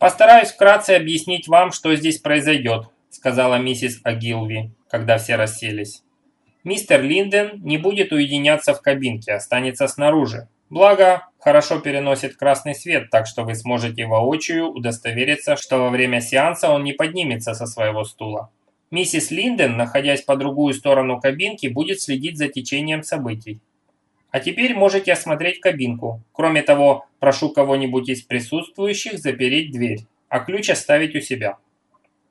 «Постараюсь вкратце объяснить вам, что здесь произойдет», сказала миссис Агилви, когда все расселись. «Мистер Линден не будет уединяться в кабинке, останется снаружи. Благо, хорошо переносит красный свет, так что вы сможете воочию удостовериться, что во время сеанса он не поднимется со своего стула. Миссис Линден, находясь по другую сторону кабинки, будет следить за течением событий. А теперь можете осмотреть кабинку. Кроме того, прошу кого-нибудь из присутствующих запереть дверь, а ключ оставить у себя.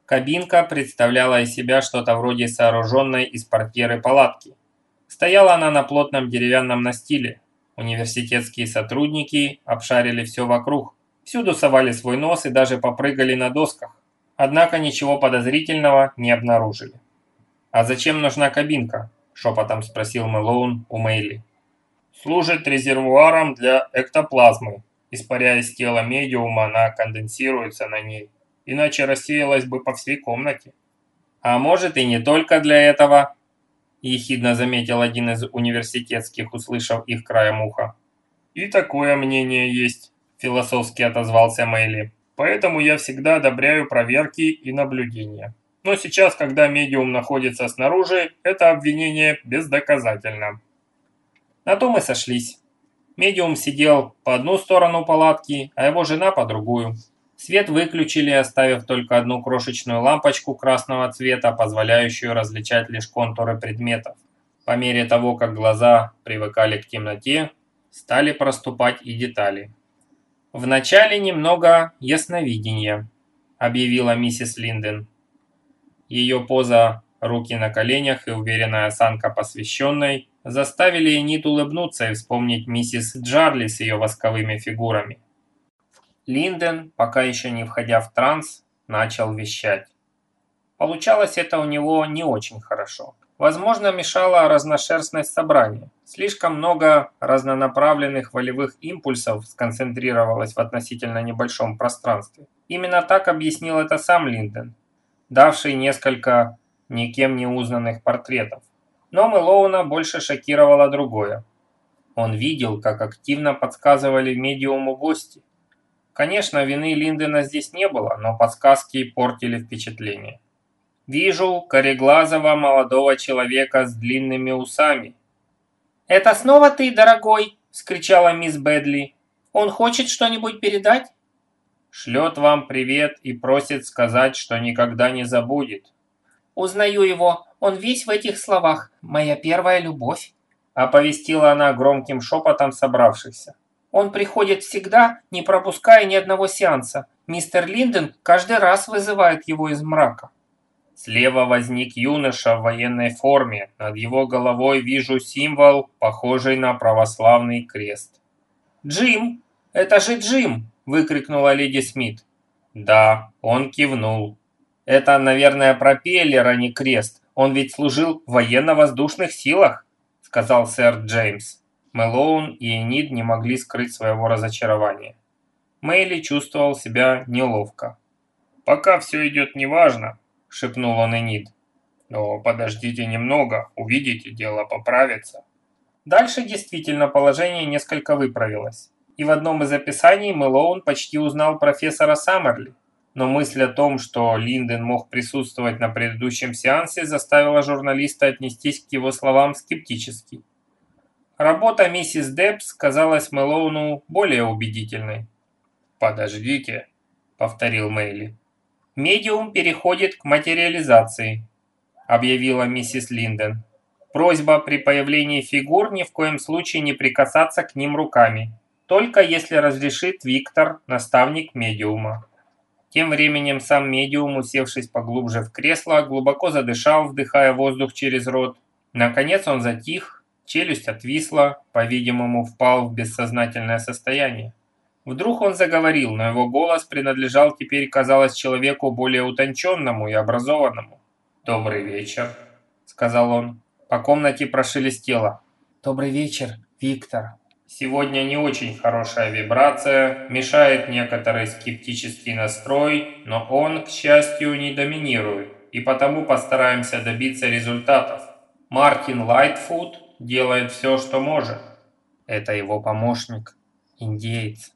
Кабинка представляла из себя что-то вроде сооруженной из портьеры палатки. Стояла она на плотном деревянном настиле. Университетские сотрудники обшарили все вокруг. Всюду совали свой нос и даже попрыгали на досках. Однако ничего подозрительного не обнаружили. «А зачем нужна кабинка?» – шепотом спросил Мэлоун у Мэйли служит резервуаром для эктоплазмы. Испаряясь тело медиума, она конденсируется на ней, иначе рассеялась бы по всей комнате. А может и не только для этого, ехидно заметил один из университетских, услышав их краем уха. И такое мнение есть, философски отозвался Мэйли. Поэтому я всегда одобряю проверки и наблюдения. Но сейчас, когда медиум находится снаружи, это обвинение бездоказательно. На том и сошлись. Медиум сидел по одну сторону палатки, а его жена по другую. Свет выключили, оставив только одну крошечную лампочку красного цвета, позволяющую различать лишь контуры предметов. По мере того, как глаза привыкали к темноте, стали проступать и детали. «Вначале немного ясновидения», – объявила миссис Линден. Ее поза, руки на коленях и уверенная осанка посвященной заставили Энит улыбнуться и вспомнить миссис Джарли с ее восковыми фигурами. Линден, пока еще не входя в транс, начал вещать. Получалось это у него не очень хорошо. Возможно, мешала разношерстность собрания. Слишком много разнонаправленных волевых импульсов сконцентрировалось в относительно небольшом пространстве. Именно так объяснил это сам Линден, давший несколько никем не узнанных портретов. Но Мэлоуна больше шокировало другое. Он видел, как активно подсказывали медиуму гости. Конечно, вины Линдена здесь не было, но подсказки портили впечатление. «Вижу кореглазого молодого человека с длинными усами». «Это снова ты, дорогой?» – скричала мисс Бэдли. «Он хочет что-нибудь передать?» «Шлет вам привет и просит сказать, что никогда не забудет». «Узнаю его. Он весь в этих словах. Моя первая любовь», – оповестила она громким шепотом собравшихся. «Он приходит всегда, не пропуская ни одного сеанса. Мистер Линден каждый раз вызывает его из мрака». Слева возник юноша в военной форме. Над его головой вижу символ, похожий на православный крест. «Джим! Это же Джим!» – выкрикнула леди Смит. «Да», – он кивнул. «Это, наверное, пропеллер, а не крест. Он ведь служил в военно-воздушных силах», — сказал сэр Джеймс. Мэлоун и Энид не могли скрыть своего разочарования. Мэйли чувствовал себя неловко. «Пока все идет неважно», — шепнул он Энид. «Но подождите немного, увидите, дело поправится». Дальше действительно положение несколько выправилось. И в одном из описаний Мэлоун почти узнал профессора Саммерли, но мысль о том, что Линден мог присутствовать на предыдущем сеансе, заставила журналиста отнестись к его словам скептически. Работа миссис Депс казалась Мэлоуну более убедительной. «Подождите», — повторил Мэйли. «Медиум переходит к материализации», — объявила миссис Линден. «Просьба при появлении фигур ни в коем случае не прикасаться к ним руками, только если разрешит Виктор, наставник медиума». Тем временем сам медиум, усевшись поглубже в кресло, глубоко задышал, вдыхая воздух через рот. Наконец он затих, челюсть отвисла, по-видимому, впал в бессознательное состояние. Вдруг он заговорил, но его голос принадлежал теперь, казалось, человеку более утонченному и образованному. «Добрый вечер», — сказал он. По комнате прошелестело. «Добрый вечер, Виктор», Сегодня не очень хорошая вибрация, мешает некоторый скептический настрой, но он, к счастью, не доминирует, и потому постараемся добиться результатов. Мартин Лайтфуд делает все, что может. Это его помощник, индеец.